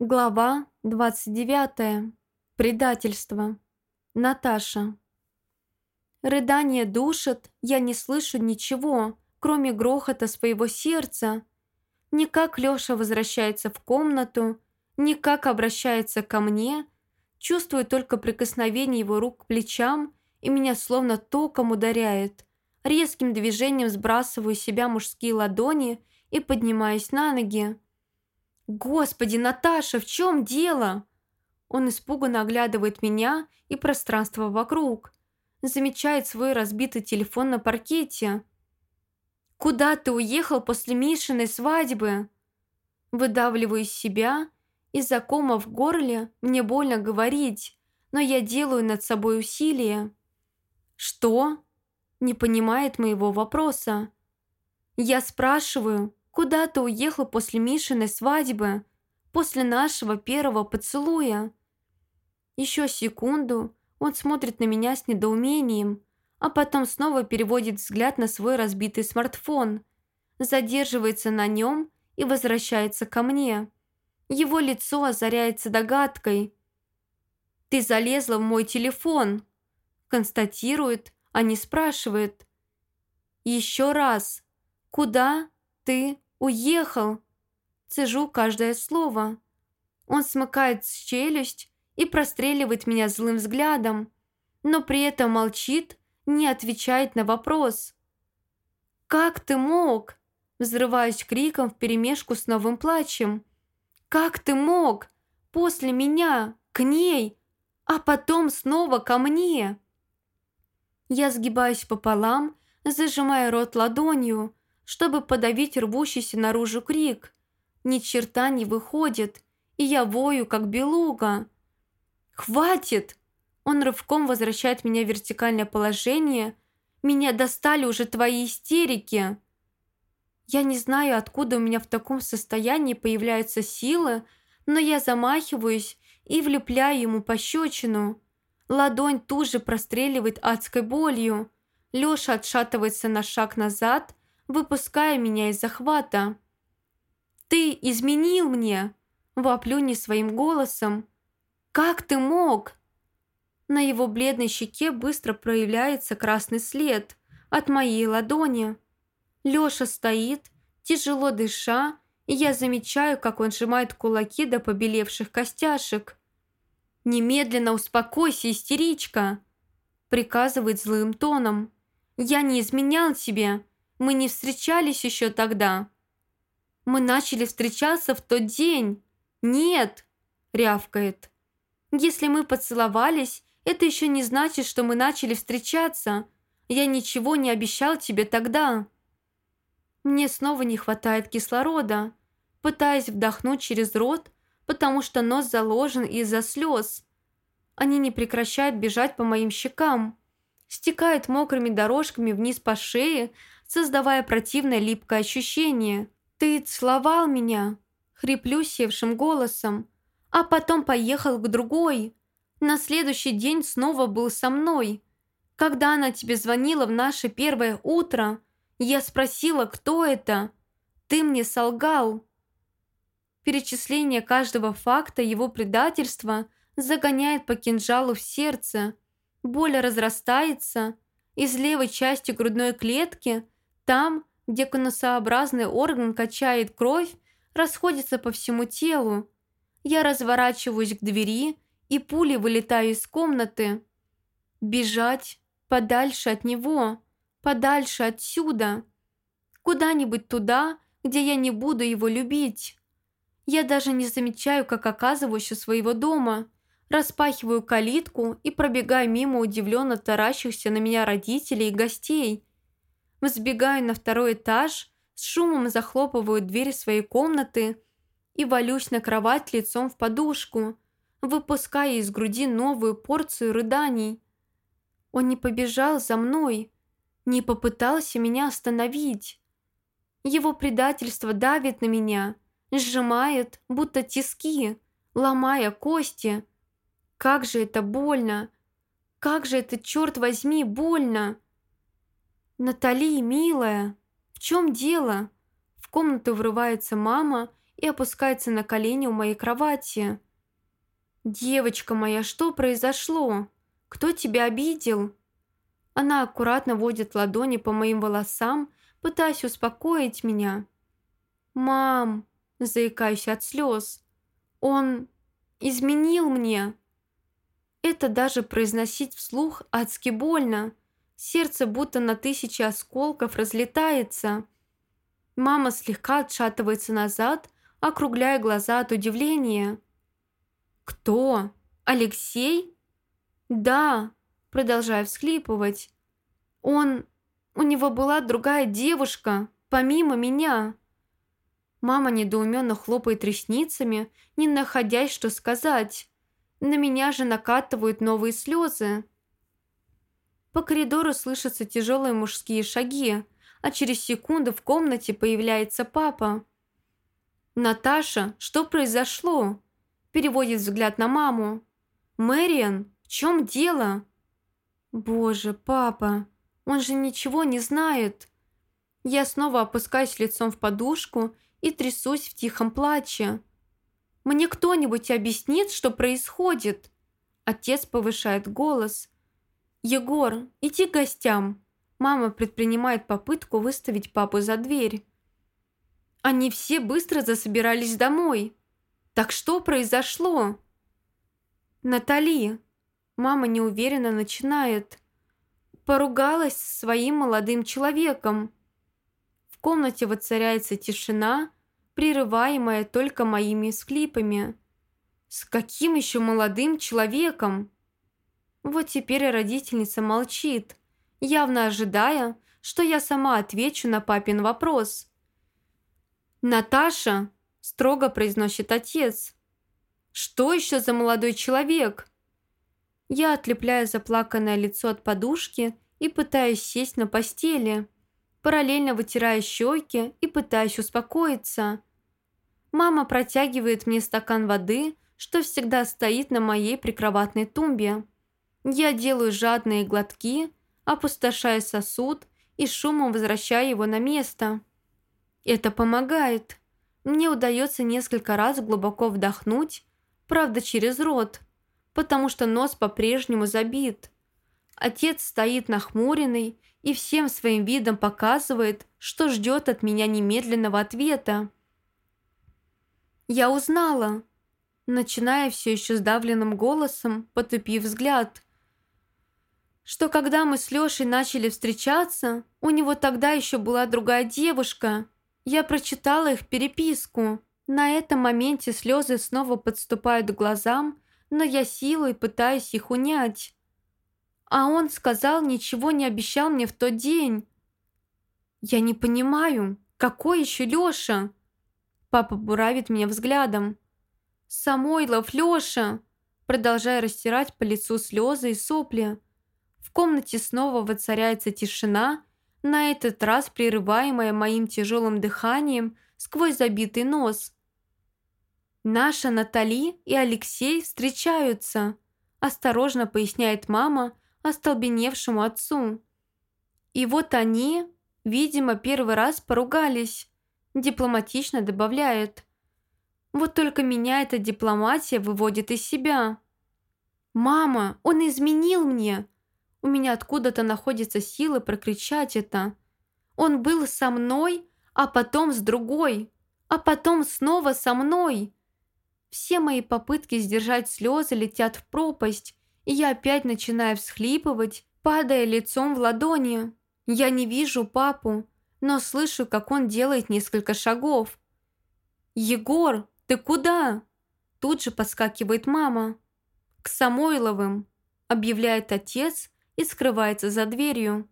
Глава 29. Предательство. Наташа. Рыдание душит, я не слышу ничего, кроме грохота своего сердца. Ни как Лёша возвращается в комнату, ни как обращается ко мне. Чувствую только прикосновение его рук к плечам, и меня словно током ударяет. Резким движением сбрасываю себя мужские ладони и поднимаюсь на ноги. «Господи, Наташа, в чем дело?» Он испуганно оглядывает меня и пространство вокруг. Замечает свой разбитый телефон на паркете. «Куда ты уехал после Мишиной свадьбы?» Выдавливаю из себя. Из-за кома в горле мне больно говорить, но я делаю над собой усилие. «Что?» Не понимает моего вопроса. Я спрашиваю, Куда ты уехал после Мишиной свадьбы? После нашего первого поцелуя?» Еще секунду он смотрит на меня с недоумением, а потом снова переводит взгляд на свой разбитый смартфон, задерживается на нем и возвращается ко мне. Его лицо озаряется догадкой. «Ты залезла в мой телефон», констатирует, а не спрашивает. «Еще раз, куда ты Уехал!» Цежу каждое слово. Он смыкает челюсть и простреливает меня злым взглядом, но при этом молчит, не отвечает на вопрос. «Как ты мог?» Взрываюсь криком вперемешку с новым плачем. «Как ты мог? После меня, к ней, а потом снова ко мне?» Я сгибаюсь пополам, зажимая рот ладонью, чтобы подавить рвущийся наружу крик. Ни черта не выходит, и я вою, как белуга. «Хватит!» Он рывком возвращает меня в вертикальное положение. «Меня достали уже твои истерики!» Я не знаю, откуда у меня в таком состоянии появляются силы, но я замахиваюсь и влепляю ему пощечину. Ладонь тут же простреливает адской болью. Лёша отшатывается на шаг назад, выпуская меня из захвата. «Ты изменил мне!» Воплю не своим голосом. «Как ты мог?» На его бледной щеке быстро проявляется красный след от моей ладони. Лёша стоит, тяжело дыша, и я замечаю, как он сжимает кулаки до побелевших костяшек. «Немедленно успокойся, истеричка!» приказывает злым тоном. «Я не изменял тебе, мы не встречались еще тогда. Мы начали встречаться в тот день. Нет, рявкает. Если мы поцеловались, это еще не значит, что мы начали встречаться. Я ничего не обещал тебе тогда. Мне снова не хватает кислорода. Пытаясь вдохнуть через рот, потому что нос заложен из-за слез. Они не прекращают бежать по моим щекам. Стекают мокрыми дорожками вниз по шее, создавая противное липкое ощущение. «Ты целовал меня?» Хриплю севшим голосом. А потом поехал к другой. На следующий день снова был со мной. Когда она тебе звонила в наше первое утро, я спросила, кто это. Ты мне солгал. Перечисление каждого факта его предательства загоняет по кинжалу в сердце. Боль разрастается. Из левой части грудной клетки там, где конусообразный орган качает кровь, расходится по всему телу. Я разворачиваюсь к двери и пулей вылетаю из комнаты. Бежать подальше от него, подальше отсюда. Куда-нибудь туда, где я не буду его любить. Я даже не замечаю, как оказываюсь у своего дома. Распахиваю калитку и пробегаю мимо удивленно таращихся на меня родителей и гостей – Взбегаю на второй этаж, с шумом захлопываю дверь своей комнаты и валюсь на кровать лицом в подушку, выпуская из груди новую порцию рыданий. Он не побежал за мной, не попытался меня остановить. Его предательство давит на меня, сжимает, будто тиски, ломая кости. Как же это больно! Как же это, черт возьми, больно! «Натали, милая, в чем дело?» В комнату врывается мама и опускается на колени у моей кровати. «Девочка моя, что произошло? Кто тебя обидел?» Она аккуратно водит ладони по моим волосам, пытаясь успокоить меня. «Мам!» – заикаюсь от слез. «Он изменил мне!» Это даже произносить вслух адски больно. Сердце будто на тысячи осколков разлетается. Мама слегка отшатывается назад, округляя глаза от удивления. «Кто? Алексей?» «Да», продолжая всхлипывать. «Он... у него была другая девушка, помимо меня». Мама недоуменно хлопает ресницами, не находясь, что сказать. На меня же накатывают новые слезы. По коридору слышатся тяжелые мужские шаги, а через секунду в комнате появляется папа. «Наташа, что произошло?» Переводит взгляд на маму. «Мэриан, в чем дело?» «Боже, папа, он же ничего не знает!» Я снова опускаюсь лицом в подушку и трясусь в тихом плаче. «Мне кто-нибудь объяснит, что происходит?» Отец повышает голос. «Егор, иди к гостям!» Мама предпринимает попытку выставить папу за дверь. Они все быстро засобирались домой. Так что произошло? Натали, Мама неуверенно начинает. Поругалась со своим молодым человеком. В комнате воцаряется тишина, прерываемая только моими склипами. С каким еще молодым человеком? Вот теперь и родительница молчит, явно ожидая, что я сама отвечу на папин вопрос. «Наташа!» – строго произносит отец. «Что еще за молодой человек?» Я отлепляю заплаканное лицо от подушки и пытаюсь сесть на постели, параллельно вытирая щеки и пытаюсь успокоиться. Мама протягивает мне стакан воды, что всегда стоит на моей прикроватной тумбе. Я делаю жадные глотки, опустошая сосуд и шумом возвращаю его на место. Это помогает. Мне удается несколько раз глубоко вдохнуть, правда через рот – потому что нос по-прежнему забит. Отец стоит нахмуренный и всем своим видом показывает, что ждет от меня немедленного ответа. «Я узнала», начиная все еще сдавленным голосом, потупив взгляд, что когда мы с Лешей начали встречаться, у него тогда еще была другая девушка. Я прочитала их переписку. На этом моменте слезы снова подступают к глазам, но я силой пытаюсь их унять. А он сказал, ничего не обещал мне в тот день. Я не понимаю, какой еще Леша? Папа буравит меня взглядом. Самойлов, Леша! Продолжая растирать по лицу слезы и сопли. В комнате снова воцаряется тишина, на этот раз прерываемая моим тяжелым дыханием сквозь забитый нос – «Наша Натали и Алексей встречаются», осторожно поясняет мама остолбеневшему отцу. «И вот они, видимо, первый раз поругались», дипломатично добавляет. «Вот только меня эта дипломатия выводит из себя». «Мама, он изменил мне!» У меня откуда-то находится сила прокричать это. Он был со мной, а потом с другой, а потом снова со мной. Все мои попытки сдержать слезы летят в пропасть, и я опять начинаю всхлипывать, падая лицом в ладони. Я не вижу папу, но слышу, как он делает несколько шагов. «Егор, ты куда?» Тут же подскакивает мама. «К Самойловым», объявляет отец и скрывается за дверью.